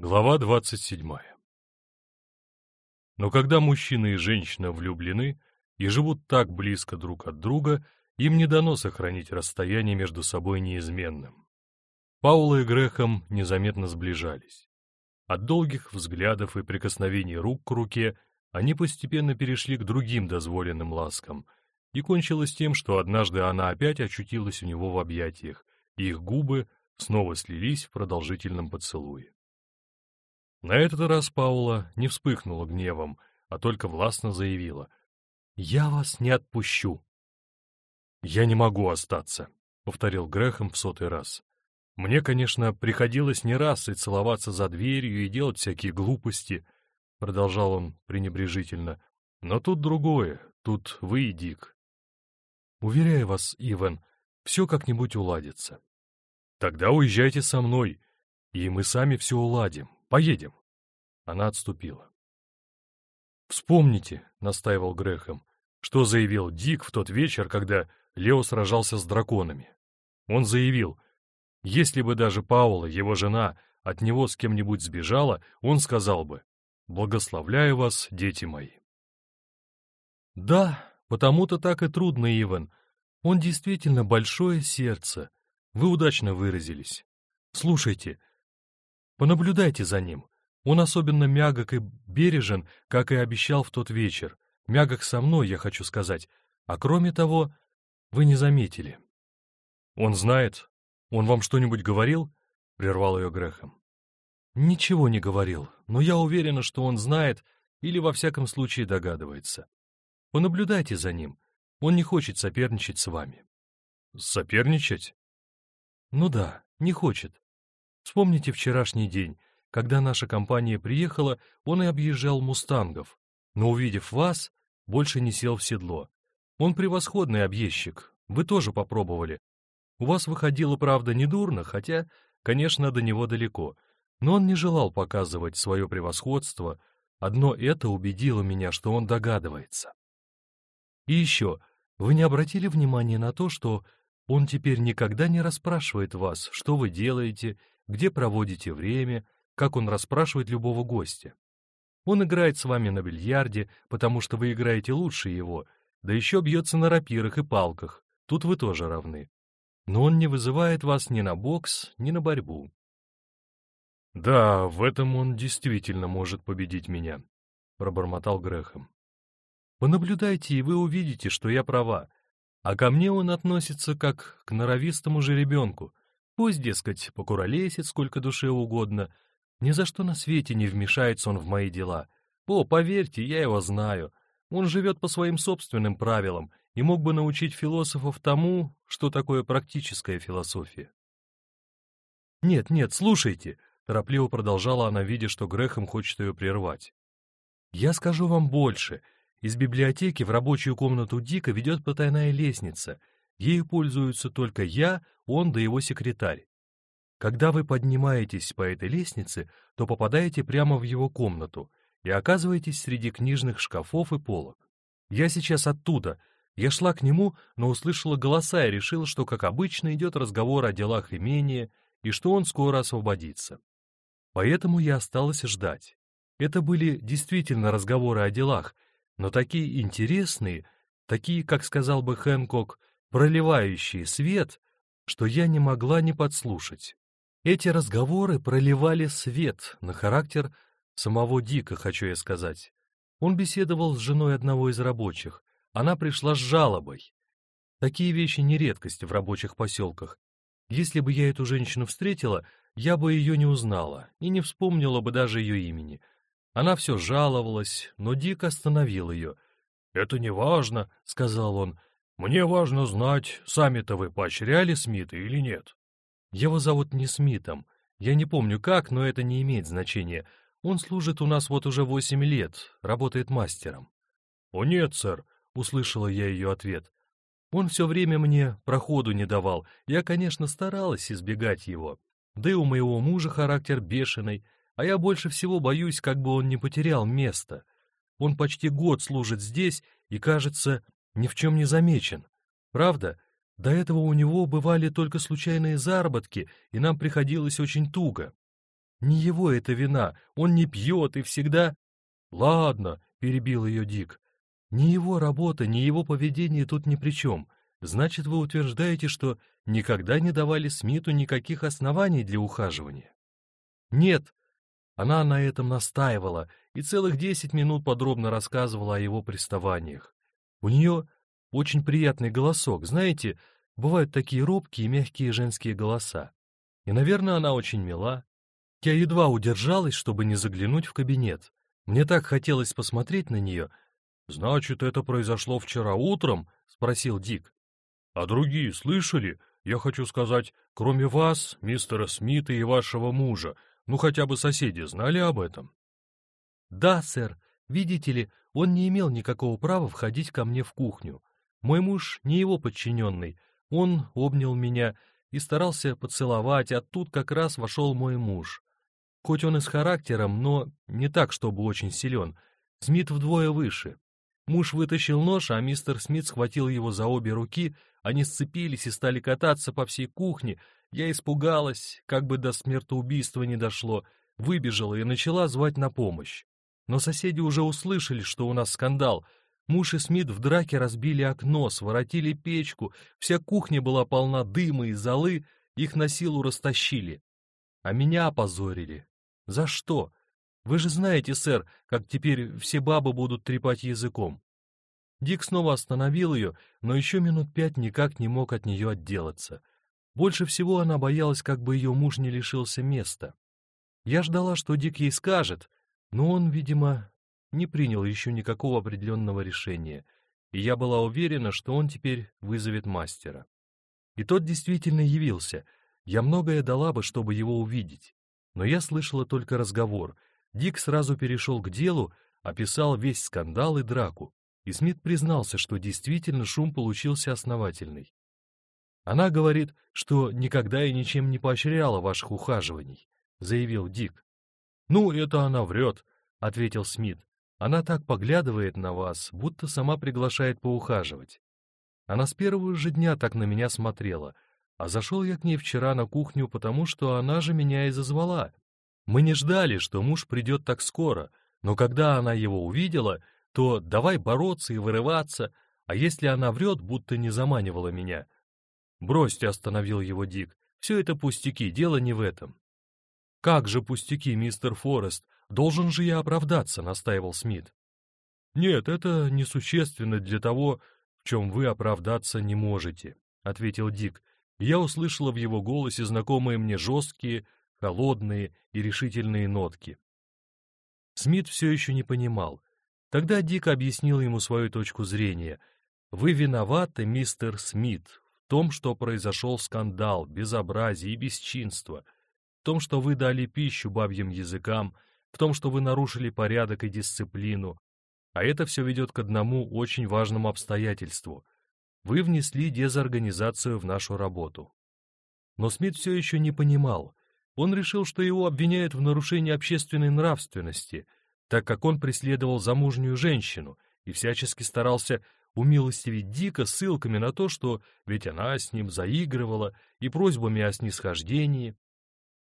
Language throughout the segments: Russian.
Глава 27. Но когда мужчина и женщина влюблены и живут так близко друг от друга, им не дано сохранить расстояние между собой неизменным. Паула и Грехом незаметно сближались. От долгих взглядов и прикосновений рук к руке они постепенно перешли к другим дозволенным ласкам, и кончилось тем, что однажды она опять очутилась у него в объятиях, и их губы снова слились в продолжительном поцелуе. На этот раз Паула не вспыхнула гневом, а только властно заявила. «Я вас не отпущу». «Я не могу остаться», — повторил Грехом в сотый раз. «Мне, конечно, приходилось не раз и целоваться за дверью, и делать всякие глупости», — продолжал он пренебрежительно. «Но тут другое, тут вы и Дик». «Уверяю вас, Иван, все как-нибудь уладится». «Тогда уезжайте со мной, и мы сами все уладим. Поедем. Она отступила. «Вспомните», — настаивал Грехом, что заявил Дик в тот вечер, когда Лео сражался с драконами. Он заявил, если бы даже Паула, его жена, от него с кем-нибудь сбежала, он сказал бы «Благословляю вас, дети мои». «Да, потому-то так и трудно, Иван. Он действительно большое сердце. Вы удачно выразились. Слушайте, Понаблюдайте за ним. Он особенно мягок и бережен, как и обещал в тот вечер. Мягок со мной, я хочу сказать. А кроме того, вы не заметили. Он знает? Он вам что-нибудь говорил? Прервал ее Грехом. Ничего не говорил, но я уверена, что он знает или во всяком случае догадывается. Понаблюдайте за ним. Он не хочет соперничать с вами. Соперничать? Ну да, не хочет. Вспомните вчерашний день. Когда наша компания приехала, он и объезжал мустангов. Но, увидев вас, больше не сел в седло. Он превосходный объездчик. Вы тоже попробовали. У вас выходило, правда, недурно, хотя, конечно, до него далеко. Но он не желал показывать свое превосходство. Одно это убедило меня, что он догадывается. И еще, вы не обратили внимания на то, что он теперь никогда не расспрашивает вас, что вы делаете где проводите время, как он расспрашивает любого гостя. Он играет с вами на бильярде, потому что вы играете лучше его, да еще бьется на рапирах и палках, тут вы тоже равны. Но он не вызывает вас ни на бокс, ни на борьбу. «Да, в этом он действительно может победить меня», — пробормотал Грехом. «Понаблюдайте, и вы увидите, что я права. А ко мне он относится как к норовистому жеребенку, Пусть, дескать, покуролесит сколько душе угодно. Ни за что на свете не вмешается он в мои дела. О, поверьте, я его знаю. Он живет по своим собственным правилам и мог бы научить философов тому, что такое практическая философия. «Нет, нет, слушайте», — торопливо продолжала она, видя, что Грехом хочет ее прервать. «Я скажу вам больше. Из библиотеки в рабочую комнату Дика ведет потайная лестница — Ею пользуются только я, он да его секретарь. Когда вы поднимаетесь по этой лестнице, то попадаете прямо в его комнату и оказываетесь среди книжных шкафов и полок. Я сейчас оттуда. Я шла к нему, но услышала голоса и решила, что, как обычно, идет разговор о делах имения и что он скоро освободится. Поэтому я осталась ждать. Это были действительно разговоры о делах, но такие интересные, такие, как сказал бы Хэнкок, проливающие свет, что я не могла не подслушать. Эти разговоры проливали свет на характер самого Дика, хочу я сказать. Он беседовал с женой одного из рабочих. Она пришла с жалобой. Такие вещи не редкость в рабочих поселках. Если бы я эту женщину встретила, я бы ее не узнала и не вспомнила бы даже ее имени. Она все жаловалась, но Дик остановил ее. «Это не важно», — сказал он, мне важно знать, сами-то вы поощряли Смита или нет. Его зовут не Смитом. Я не помню как, но это не имеет значения. Он служит у нас вот уже восемь лет, работает мастером. «О нет, сэр», — услышала я ее ответ. Он все время мне проходу не давал. Я, конечно, старалась избегать его. Да и у моего мужа характер бешеный, а я больше всего боюсь, как бы он не потерял место. Он почти год служит здесь и, кажется, ни в чем не замечен. Правда, до этого у него бывали только случайные заработки, и нам приходилось очень туго. Не его это вина, он не пьет и всегда... Ладно, перебил ее Дик. Ни его работа, ни его поведение тут ни при чем. Значит, вы утверждаете, что никогда не давали Смиту никаких оснований для ухаживания? Нет. Она на этом настаивала и целых десять минут подробно рассказывала о его приставаниях. У нее очень приятный голосок, знаете, бывают такие робкие мягкие женские голоса. И, наверное, она очень мила. Я едва удержалась, чтобы не заглянуть в кабинет. Мне так хотелось посмотреть на нее. «Значит, это произошло вчера утром?» — спросил Дик. «А другие слышали? Я хочу сказать, кроме вас, мистера Смита и вашего мужа, ну хотя бы соседи знали об этом?» «Да, сэр. Видите ли, он не имел никакого права входить ко мне в кухню. Мой муж не его подчиненный. Он обнял меня и старался поцеловать, а тут как раз вошел мой муж. Хоть он и с характером, но не так, чтобы очень силен. Смит вдвое выше. Муж вытащил нож, а мистер Смит схватил его за обе руки, они сцепились и стали кататься по всей кухне. Я испугалась, как бы до смертоубийства не дошло, выбежала и начала звать на помощь. Но соседи уже услышали, что у нас скандал — Муж и Смит в драке разбили окно, своротили печку, вся кухня была полна дыма и золы, их на силу растащили. А меня опозорили. За что? Вы же знаете, сэр, как теперь все бабы будут трепать языком. Дик снова остановил ее, но еще минут пять никак не мог от нее отделаться. Больше всего она боялась, как бы ее муж не лишился места. Я ждала, что Дик ей скажет, но он, видимо, не принял еще никакого определенного решения, и я была уверена, что он теперь вызовет мастера. И тот действительно явился. Я многое дала бы, чтобы его увидеть. Но я слышала только разговор. Дик сразу перешел к делу, описал весь скандал и драку. И Смит признался, что действительно шум получился основательный. Она говорит, что никогда и ничем не поощряла ваших ухаживаний, заявил Дик. Ну, это она врет, ответил Смит. Она так поглядывает на вас, будто сама приглашает поухаживать. Она с первого же дня так на меня смотрела, а зашел я к ней вчера на кухню, потому что она же меня и зазвала. Мы не ждали, что муж придет так скоро, но когда она его увидела, то давай бороться и вырываться, а если она врет, будто не заманивала меня. «Бросьте», — остановил его Дик, — «все это пустяки, дело не в этом». «Как же пустяки, мистер Форест, Должен же я оправдаться, настаивал Смит. Нет, это несущественно для того, в чем вы оправдаться не можете, ответил Дик. Я услышала в его голосе знакомые мне жесткие, холодные и решительные нотки. Смит все еще не понимал. Тогда Дик объяснил ему свою точку зрения. «Вы виноваты, мистер Смит, в том, что произошел скандал, безобразие и бесчинство, том, что вы дали пищу бабьим языкам, в том, что вы нарушили порядок и дисциплину, а это все ведет к одному очень важному обстоятельству. Вы внесли дезорганизацию в нашу работу. Но Смит все еще не понимал. Он решил, что его обвиняют в нарушении общественной нравственности, так как он преследовал замужнюю женщину и всячески старался умилостивить Дика ссылками на то, что ведь она с ним заигрывала, и просьбами о снисхождении.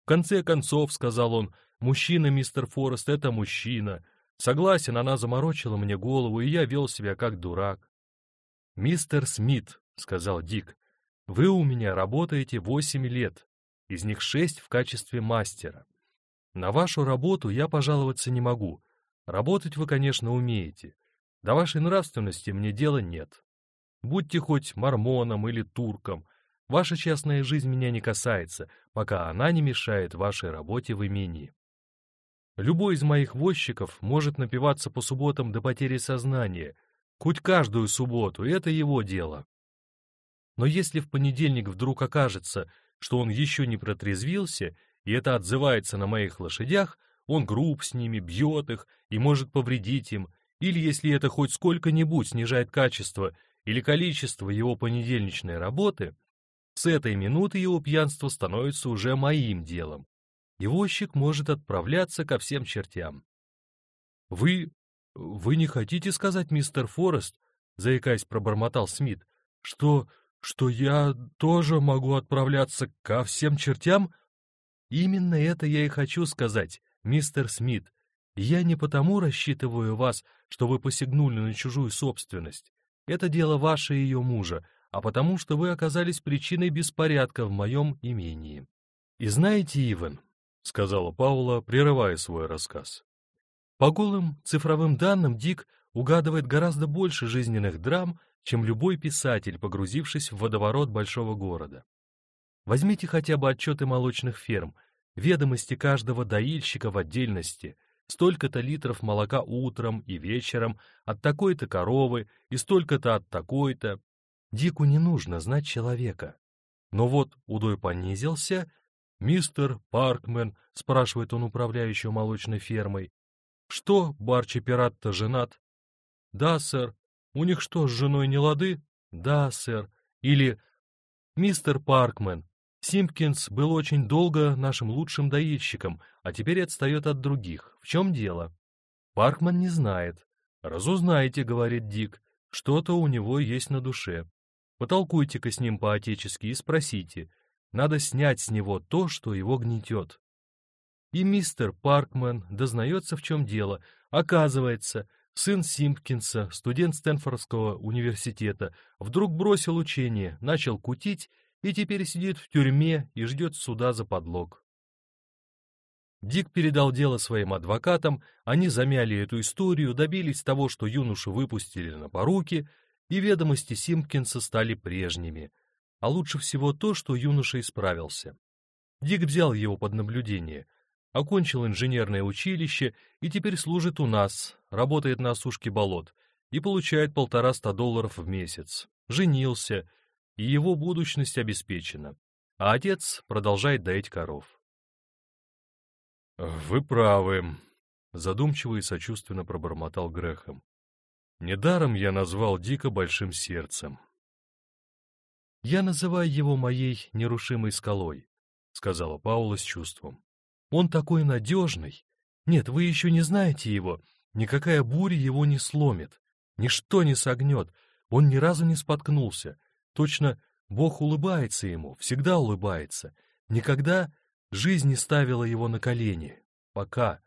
Конце концов, сказал он, Мужчина, мистер Форест, это мужчина. Согласен, она заморочила мне голову, и я вел себя как дурак. «Мистер Смит», — сказал Дик, — «вы у меня работаете восемь лет, из них шесть в качестве мастера. На вашу работу я пожаловаться не могу. Работать вы, конечно, умеете. До вашей нравственности мне дела нет. Будьте хоть мормоном или турком, ваша частная жизнь меня не касается, пока она не мешает вашей работе в имении. Любой из моих возчиков может напиваться по субботам до потери сознания, хоть каждую субботу, это его дело. Но если в понедельник вдруг окажется, что он еще не протрезвился, и это отзывается на моих лошадях, он груб с ними, бьет их и может повредить им, или если это хоть сколько-нибудь снижает качество или количество его понедельничной работы, с этой минуты его пьянство становится уже моим делом, возчик может отправляться ко всем чертям. «Вы... вы не хотите сказать, мистер Форест, — заикаясь пробормотал Смит, — что... что я тоже могу отправляться ко всем чертям?» Именно это я и хочу сказать, мистер Смит. Я не потому рассчитываю вас, что вы посягнули на чужую собственность. Это дело ваше и ее мужа, а потому что вы оказались причиной беспорядка в моем имении. И знаете, Иван, — сказала Паула, прерывая свой рассказ, — по голым цифровым данным Дик угадывает гораздо больше жизненных драм, чем любой писатель, погрузившись в водоворот большого города. Возьмите хотя бы отчеты молочных ферм, ведомости каждого доильщика в отдельности, столько-то литров молока утром и вечером от такой-то коровы и столько-то от такой-то. Дику не нужно знать человека. Но вот удой понизился. «Мистер Паркмен», — спрашивает он управляющего молочной фермой, — «что, Барчи Пират-то женат?» «Да, сэр». «У них что, с женой не лады?» «Да, сэр». Или «Мистер Паркмен, Симпкинс был очень долго нашим лучшим доильщиком, а теперь отстает от других. В чем дело? Паркман не знает. «Разузнайте», — говорит Дик, — «что-то у него есть на душе. Потолкуйте-ка с ним по-отечески и спросите. Надо снять с него то, что его гнетет». И мистер Паркман дознается, в чем дело. Оказывается, сын Симпкинса, студент Стэнфордского университета, вдруг бросил учение, начал кутить и теперь сидит в тюрьме и ждет суда за подлог. Дик передал дело своим адвокатам, они замяли эту историю, добились того, что юношу выпустили на поруки, и ведомости Симпкинса стали прежними. А лучше всего то, что юноша исправился. Дик взял его под наблюдение, окончил инженерное училище и теперь служит у нас, работает на осушке болот и получает полтораста долларов в месяц. Женился, и его будущность обеспечена, а отец продолжает доить коров. «Вы правы», — задумчиво и сочувственно пробормотал Грехом. «Недаром я назвал Дика большим сердцем». «Я называю его моей нерушимой скалой», — сказала Паула с чувством. «Он такой надежный. Нет, вы еще не знаете его. Никакая буря его не сломит, ничто не согнет. Он ни разу не споткнулся, Точно Бог улыбается ему, всегда улыбается. Никогда жизнь не ставила его на колени. Пока.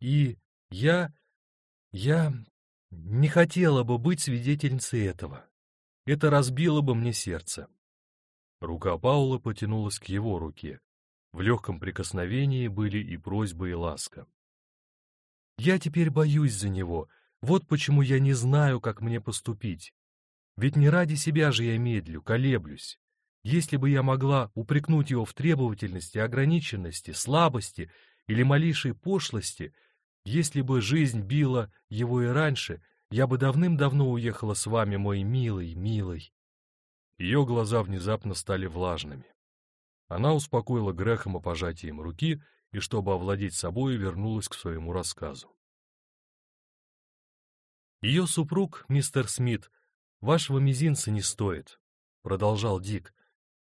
И я... я не хотела бы быть свидетельницей этого. Это разбило бы мне сердце. Рука Паула потянулась к его руке. В легком прикосновении были и просьба, и ласка. «Я теперь боюсь за него. Вот почему я не знаю, как мне поступить. Ведь не ради себя же я медлю, колеблюсь. Если бы я могла упрекнуть его в требовательности, ограниченности, слабости или малейшей пошлости, если бы жизнь била его и раньше, я бы давным-давно уехала с вами, мой милый, милый. Ее глаза внезапно стали влажными. Она успокоила Грехома пожатием руки и, чтобы овладеть собой, вернулась к своему рассказу. Ее супруг, мистер Смит, Вашего мизинца не стоит, — продолжал Дик.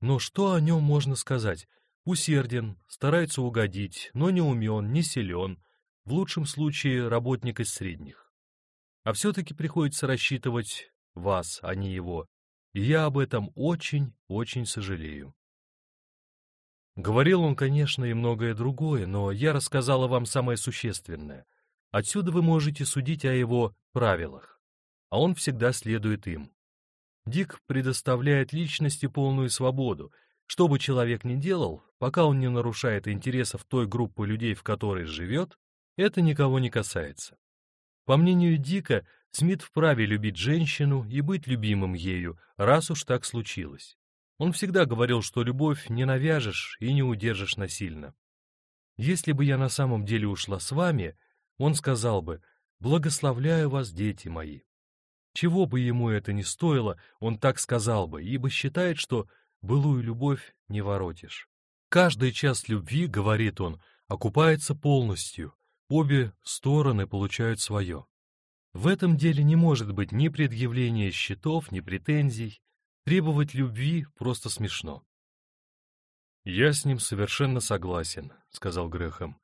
Но что о нем можно сказать? Усерден, старается угодить, но не умен, не силен, в лучшем случае работник из средних. А все-таки приходится рассчитывать вас, а не его, и я об этом очень-очень сожалею. Говорил он, конечно, и многое другое, но я рассказала вам самое существенное. Отсюда вы можете судить о его правилах а он всегда следует им. Дик предоставляет личности полную свободу. Что бы человек ни делал, пока он не нарушает интересов той группы людей, в которой живет, это никого не касается. По мнению Дика, Смит вправе любить женщину и быть любимым ею, раз уж так случилось. Он всегда говорил, что любовь не навяжешь и не удержишь насильно. Если бы я на самом деле ушла с вами, он сказал бы «Благословляю вас, дети мои». Чего бы ему это ни стоило, он так сказал бы, ибо считает, что былую любовь не воротишь. Каждый час любви, говорит он, окупается полностью, обе стороны получают свое. В этом деле не может быть ни предъявления счетов, ни претензий. Требовать любви просто смешно. «Я с ним совершенно согласен», — сказал Грехом.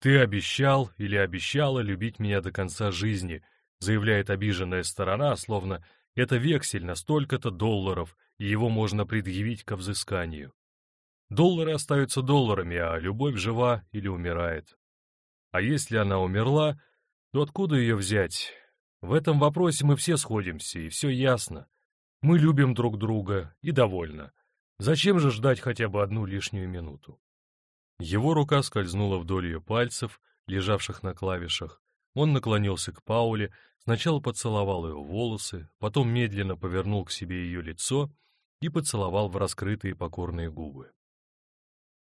«Ты обещал или обещала любить меня до конца жизни, заявляет обиженная сторона, словно это вексель на столько-то долларов, и его можно предъявить ко взысканию. Доллары остаются долларами, а любовь жива или умирает. А если она умерла, то откуда ее взять? В этом вопросе мы все сходимся, и все ясно. Мы любим друг друга, и довольно. Зачем же ждать хотя бы одну лишнюю минуту? Его рука скользнула вдоль ее пальцев, лежавших на клавишах. Он наклонился к Пауле, сначала поцеловал ее волосы, потом медленно повернул к себе ее лицо и поцеловал в раскрытые покорные губы.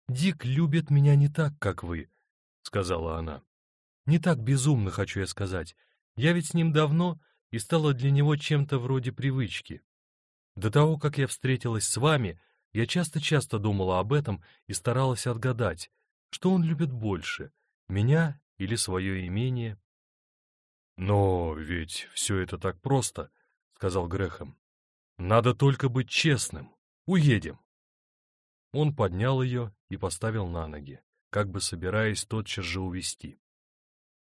«Дик любит меня не так, как вы», — сказала она. «Не так безумно, хочу я сказать. Я ведь с ним давно и стала для него чем-то вроде привычки. До того, как я встретилась с вами, я часто-часто думала об этом и старалась отгадать, что он любит больше, меня или свое имение. «Но ведь все это так просто», — сказал Грехом. «Надо только быть честным. Уедем». Он поднял ее и поставил на ноги, как бы собираясь тотчас же увести.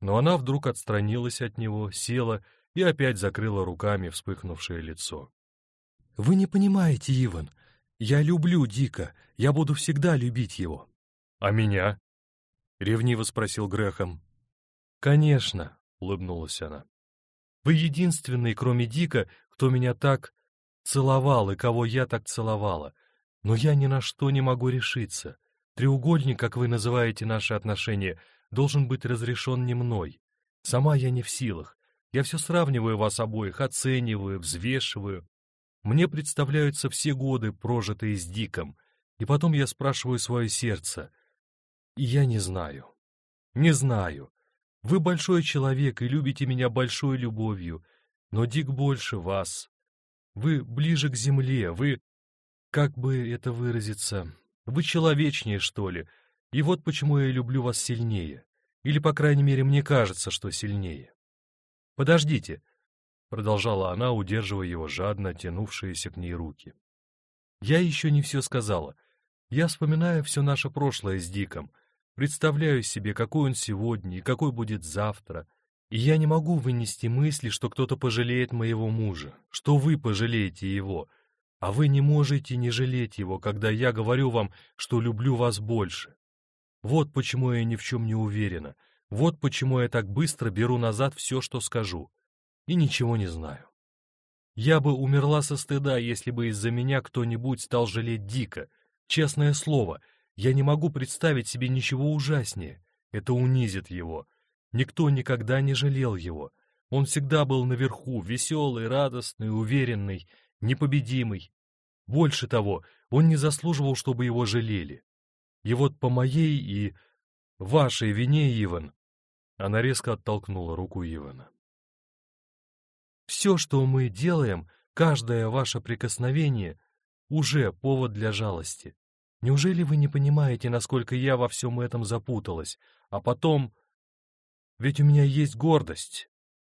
Но она вдруг отстранилась от него, села и опять закрыла руками вспыхнувшее лицо. «Вы не понимаете, Иван. Я люблю Дика, я буду всегда любить его». «А меня?» — ревниво спросил Грехом. «Конечно», — улыбнулась она. «Вы единственный, кроме Дика, кто меня так целовал и кого я так целовала. Но я ни на что не могу решиться. Треугольник, как вы называете наши отношения, должен быть разрешен не мной. Сама я не в силах. Я все сравниваю вас обоих, оцениваю, взвешиваю. Мне представляются все годы, прожитые с Диком, и потом я спрашиваю свое сердце. И я не знаю. Не знаю. Вы большой человек и любите меня большой любовью, но Дик больше вас. Вы ближе к земле, вы как бы это выразиться? Вы человечнее, что ли? И вот почему я люблю вас сильнее. Или, по крайней мере, мне кажется, что сильнее. Подождите, — продолжала она, удерживая его жадно тянувшиеся к ней руки. Я еще не все сказала. Я вспоминаю все наше прошлое с Диком, представляю себе, какой он сегодня и какой будет завтра, и я не могу вынести мысли, что кто-то пожалеет моего мужа, что вы пожалеете его, а вы не можете не жалеть его, когда я говорю вам, что люблю вас больше. Вот почему я ни в чем не уверена, вот почему я так быстро беру назад все, что скажу, и ничего не знаю. Я бы умерла со стыда, если бы из-за меня кто-нибудь стал жалеть дико. Честное слово, я не могу представить себе ничего ужаснее. Это унизит его. Никто никогда не жалел его. Он всегда был наверху, веселый, радостный, уверенный, непобедимый. Больше того, он не заслуживал, чтобы его жалели. И вот по моей и вашей вине, Иван...» Она резко оттолкнула руку Ивана. «Все, что мы делаем, каждое ваше прикосновение, уже повод для жалости. Неужели вы не понимаете, насколько я во всем этом запуталась? А потом... Ведь у меня есть гордость.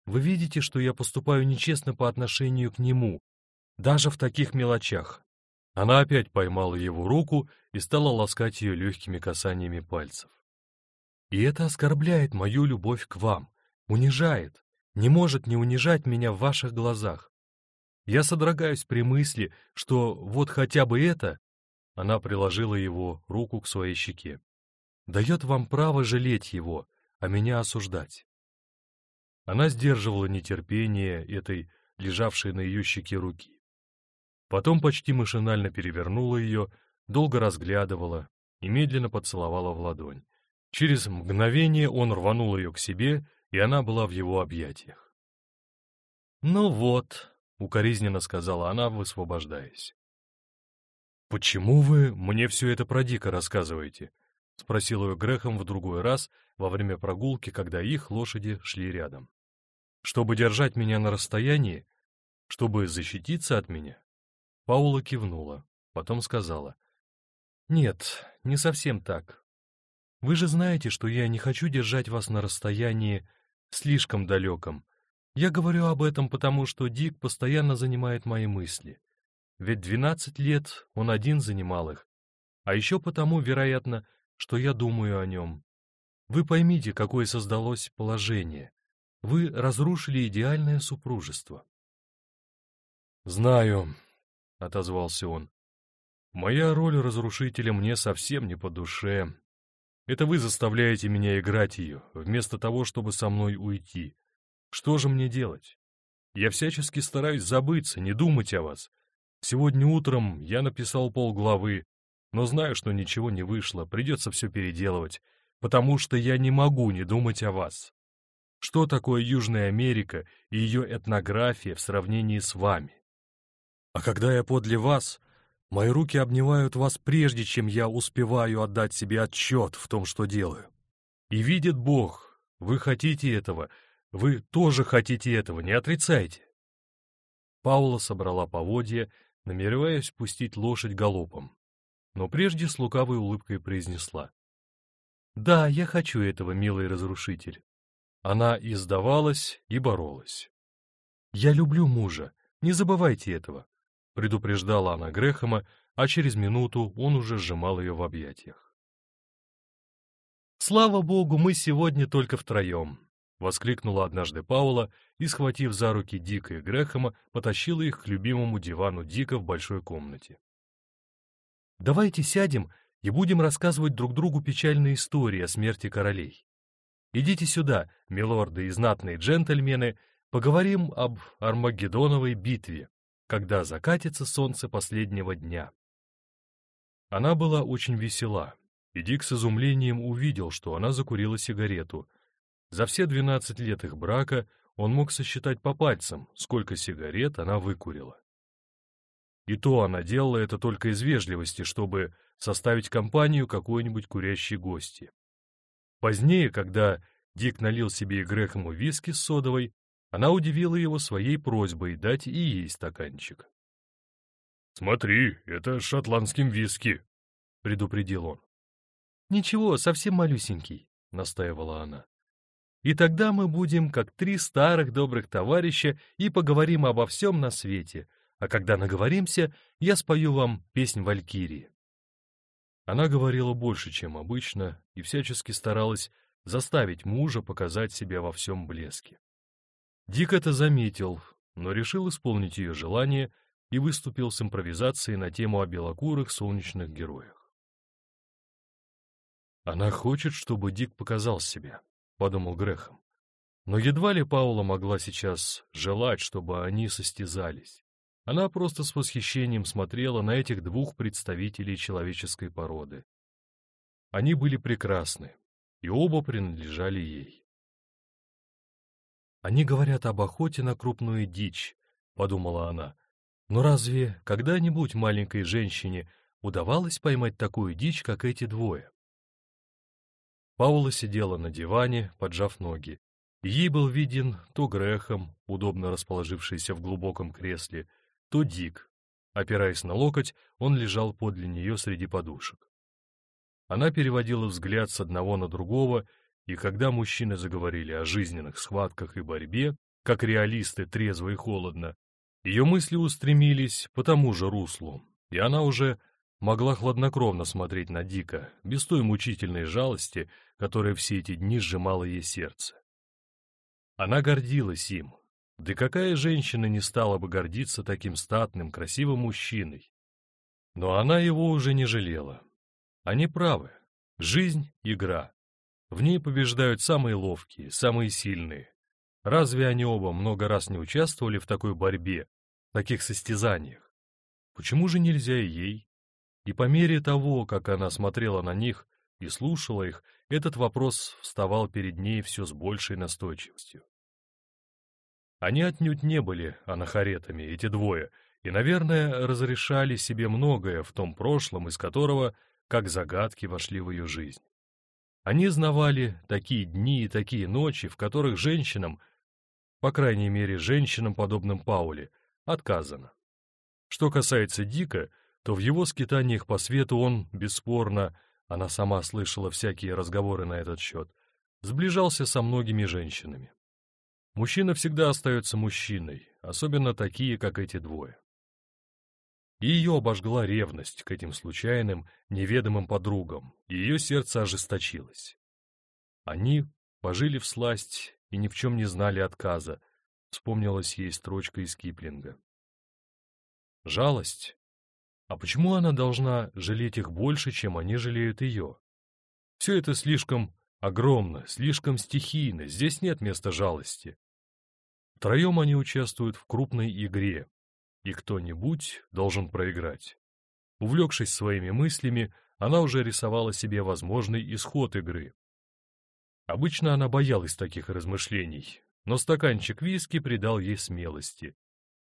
Вы видите, что я поступаю нечестно по отношению к нему, даже в таких мелочах. Она опять поймала его руку и стала ласкать ее легкими касаниями пальцев. И это оскорбляет мою любовь к вам, унижает, не может не унижать меня в ваших глазах. Я содрогаюсь при мысли, что вот хотя бы это, она приложила его руку к своей щеке, дает вам право жалеть его, а меня осуждать. Она сдерживала нетерпение этой, лежавшей на ее щеке руки. Потом почти машинально перевернула ее, долго разглядывала и медленно поцеловала в ладонь. Через мгновение он рванул ее к себе, и она была в его объятиях. «Ну вот», — укоризненно сказала она, высвобождаясь. «Почему вы мне все это про Дика рассказываете?» — спросил ее Грехом в другой раз во время прогулки, когда их лошади шли рядом. «Чтобы держать меня на расстоянии? Чтобы защититься от меня?» Паула кивнула, потом сказала. «Нет, не совсем так. Вы же знаете, что я не хочу держать вас на расстоянии слишком далеком. Я говорю об этом потому, что Дик постоянно занимает мои мысли. Ведь двенадцать лет он один занимал их. А еще потому, вероятно, что я думаю о нем. Вы поймите, какое создалось положение. Вы разрушили идеальное супружество. «Знаю», — отозвался он. Моя роль разрушителя мне совсем не по душе. Это вы заставляете меня играть ее, вместо того, чтобы со мной уйти. Что же мне делать? Я всячески стараюсь забыться, не думать о вас. Сегодня утром я написал полглавы, но знаю, что ничего не вышло, придется все переделывать, потому что я не могу не думать о вас. Что такое Южная Америка и ее этнография в сравнении с вами? А когда я подле вас, мои руки обнимают вас прежде, чем я успеваю отдать себе отчет в том, что делаю. И видит Бог, вы хотите этого, вы тоже хотите этого, не отрицайте. Паула собрала поводья, намереваясь пустить лошадь галопом. Но прежде с лукавой улыбкой произнесла. «Да, я хочу этого, милый разрушитель». Она и сдавалась, и боролась. «Я люблю мужа, не забывайте этого предупреждала она Грехома, а через минуту он уже сжимал ее в объятиях. «Слава богу, мы сегодня только втроем!» — воскликнула однажды Паула и, схватив за руки Дика и Грехома, потащила их к любимому дивану Дика в большой комнате. «Давайте сядем и будем рассказывать друг другу печальные истории о смерти королей. Идите сюда, милорды и знатные джентльмены, поговорим об Армагеддоновой битве, когда закатится солнце последнего дня. Она была очень весела, и Дик с изумлением увидел, что она закурила сигарету. За все двенадцать лет их брака он мог сосчитать по пальцам, сколько сигарет она выкурила. И то она делала это только из вежливости, чтобы составить компанию какой-нибудь курящей гости. Позднее, когда Дик налил себе и Грехому виски с содовой, она удивила его своей просьбой дать и ей стаканчик. «Смотри, это шотландским виски», — предупредил он. «Ничего, совсем малюсенький», — настаивала она. «И тогда мы будем, как три старых добрых товарища, и поговорим обо всем на свете, а когда наговоримся, я спою вам песнь Валькирии». Она говорила больше, чем обычно, и всячески старалась заставить мужа показать себя во всем блеске. Дик это заметил, но решил исполнить ее желание и выступил с импровизацией на тему о белокурых солнечных героях. «Она хочет, чтобы Дик показал себя», — подумал Грехом. Но едва ли Паула могла сейчас желать, чтобы они состязались. Она просто с восхищением смотрела на этих двух представителей человеческой породы. Они были прекрасны, и оба принадлежали ей. Они говорят об охоте на крупную дичь, — подумала она. Но разве когда-нибудь маленькой женщине удавалось поймать такую дичь, как эти двое? Паула сидела на диване, поджав ноги. Ей был виден то Грехом, удобно расположившийся в глубоком кресле, то Дик. Опираясь на локоть, он лежал подле нее среди подушек. Она переводила взгляд с одного на другого и когда мужчины заговорили о жизненных схватках и борьбе, как реалисты трезво и холодно, ее мысли устремились по тому же руслу, и она уже могла хладнокровно смотреть на Дика, без той мучительной жалости, которая все эти дни сжимала ей сердце. Она гордилась им. Да какая женщина не стала бы гордиться таким статным, красивым мужчиной? Но она его уже не жалела. Они правы. Жизнь — игра. В ней побеждают самые ловкие, самые сильные. Разве они оба много раз не участвовали в такой борьбе, таких состязаниях? Почему же нельзя и ей? И по мере того, как она смотрела на них и слушала их, этот вопрос вставал перед ней все с большей настойчивостью. Они отнюдь не были анахаретами, эти двое, и, наверное, разрешали себе многое в том прошлом, из которого, как загадки, вошли в ее жизнь. Они знавали такие дни и такие ночи, в которых женщинам, по крайней мере женщинам, подобным Пауле, отказано. Что касается Дика, то в его скитаниях по свету он, бесспорно, она сама слышала всякие разговоры на этот счет, сближался со многими женщинами. Мужчина всегда остается мужчиной, особенно такие, как эти двое и ее обожгла ревность к этим случайным, неведомым подругам, и ее сердце ожесточилось. Они пожили в сласть и ни в чем не знали отказа, вспомнилась ей строчка из Киплинга. Жалость? А почему она должна жалеть их больше, чем они жалеют ее? Все это слишком огромно, слишком стихийно, здесь нет места жалости. Втроем они участвуют в крупной игре, и кто-нибудь должен проиграть. Увлекшись своими мыслями, она уже рисовала себе возможный исход игры. Обычно она боялась таких размышлений, но стаканчик виски придал ей смелости.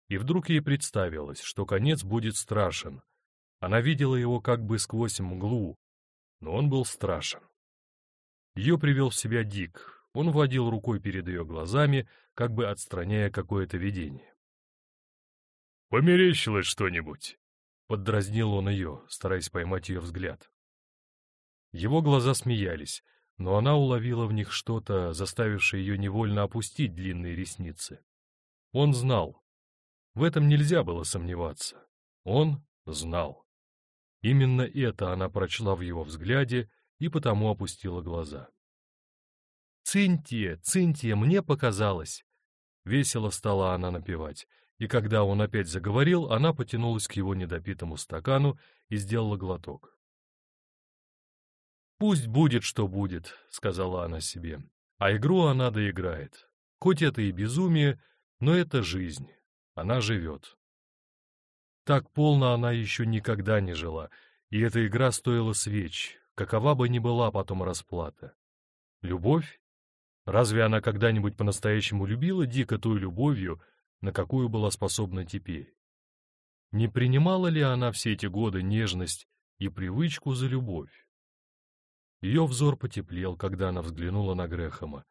И вдруг ей представилось, что конец будет страшен. Она видела его как бы сквозь мглу, но он был страшен. Ее привел в себя Дик. Он водил рукой перед ее глазами, как бы отстраняя какое-то видение. «Померещилось что-нибудь?» — поддразнил он ее, стараясь поймать ее взгляд. Его глаза смеялись, но она уловила в них что-то, заставившее ее невольно опустить длинные ресницы. Он знал. В этом нельзя было сомневаться. Он знал. Именно это она прочла в его взгляде и потому опустила глаза. «Цинтия, Цинтия, мне показалось!» Весело стала она напевать, и когда он опять заговорил, она потянулась к его недопитому стакану и сделала глоток. «Пусть будет, что будет», — сказала она себе, — «а игру она доиграет. Хоть это и безумие, но это жизнь, она живет». Так полно она еще никогда не жила, и эта игра стоила свеч, какова бы ни была потом расплата. Любовь? Разве она когда-нибудь по-настоящему любила Дика той любовью, на какую была способна теперь? Не принимала ли она все эти годы нежность и привычку за любовь? Ее взор потеплел, когда она взглянула на Грехома.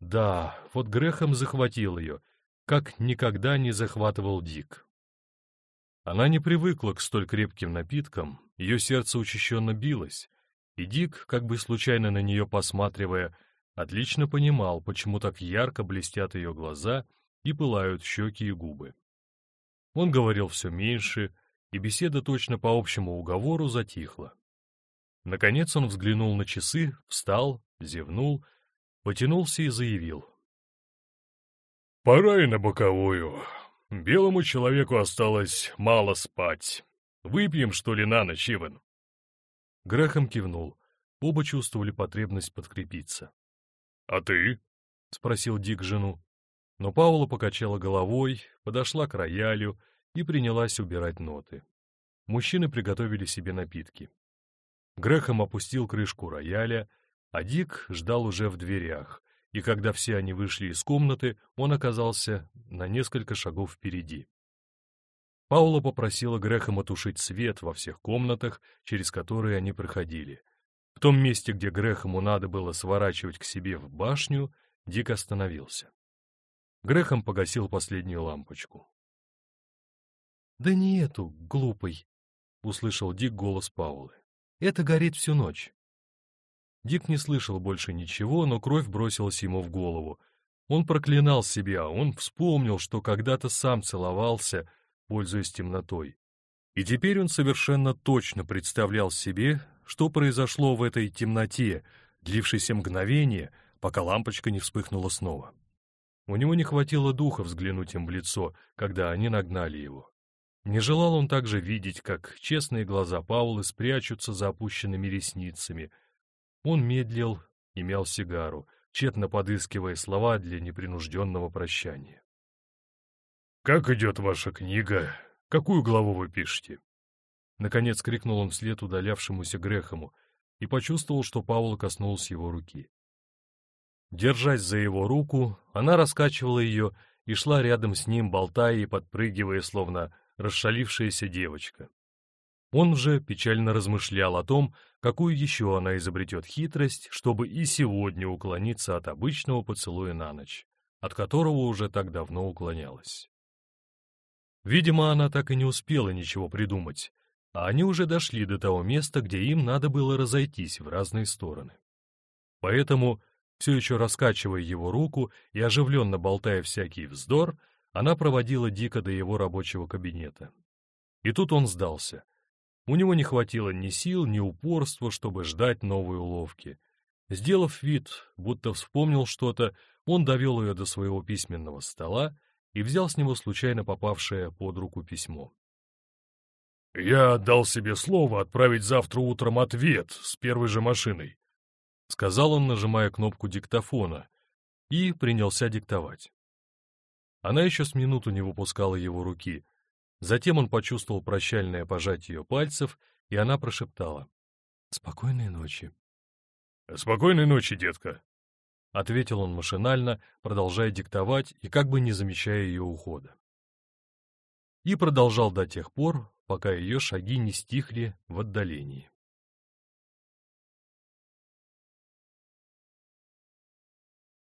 Да, вот Грехом захватил ее, как никогда не захватывал Дик. Она не привыкла к столь крепким напиткам, ее сердце учащенно билось, и Дик, как бы случайно на нее посматривая, отлично понимал, почему так ярко блестят ее глаза и пылают щеки и губы. Он говорил все меньше, и беседа точно по общему уговору затихла. Наконец он взглянул на часы, встал, зевнул, потянулся и заявил. «Пора и на боковую. Белому человеку осталось мало спать. Выпьем, что ли, на ночь, Иван?» Грехом кивнул. Оба чувствовали потребность подкрепиться. «А ты?» — спросил Дик жену. Но Паула покачала головой, подошла к роялю и принялась убирать ноты. Мужчины приготовили себе напитки. Грехом опустил крышку рояля, а Дик ждал уже в дверях, и когда все они вышли из комнаты, он оказался на несколько шагов впереди. Паула попросила Грехома тушить свет во всех комнатах, через которые они проходили. В том месте, где Грехому надо было сворачивать к себе в башню, Дик остановился. Грехом погасил последнюю лампочку. «Да не эту, глупый!» — услышал Дик голос Паулы. Это горит всю ночь. Дик не слышал больше ничего, но кровь бросилась ему в голову. Он проклинал себя, он вспомнил, что когда-то сам целовался, пользуясь темнотой. И теперь он совершенно точно представлял себе, что произошло в этой темноте, длившейся мгновение, пока лампочка не вспыхнула снова. У него не хватило духа взглянуть им в лицо, когда они нагнали его. Не желал он также видеть, как честные глаза Паулы спрячутся за опущенными ресницами. Он медлил и мял сигару, тщетно подыскивая слова для непринужденного прощания. «Как идет ваша книга? Какую главу вы пишете?» Наконец крикнул он вслед удалявшемуся Грехому и почувствовал, что Паула коснулся его руки. Держась за его руку, она раскачивала ее и шла рядом с ним, болтая и подпрыгивая, словно расшалившаяся девочка. Он же печально размышлял о том, какую еще она изобретет хитрость, чтобы и сегодня уклониться от обычного поцелуя на ночь, от которого уже так давно уклонялась. Видимо, она так и не успела ничего придумать, а они уже дошли до того места, где им надо было разойтись в разные стороны. Поэтому, все еще раскачивая его руку и оживленно болтая всякий вздор, она проводила Дика до его рабочего кабинета. И тут он сдался. У него не хватило ни сил, ни упорства, чтобы ждать новой уловки. Сделав вид, будто вспомнил что-то, он довел ее до своего письменного стола и взял с него случайно попавшее под руку письмо. «Я дал себе слово отправить завтра утром ответ с первой же машиной», — сказал он, нажимая кнопку диктофона, и принялся диктовать. Она еще с минуту не выпускала его руки. Затем он почувствовал прощальное пожатие ее пальцев, и она прошептала. «Спокойной ночи». «Спокойной ночи, детка», — ответил он машинально, продолжая диктовать и как бы не замечая ее ухода. И продолжал до тех пор, пока ее шаги не стихли в отдалении.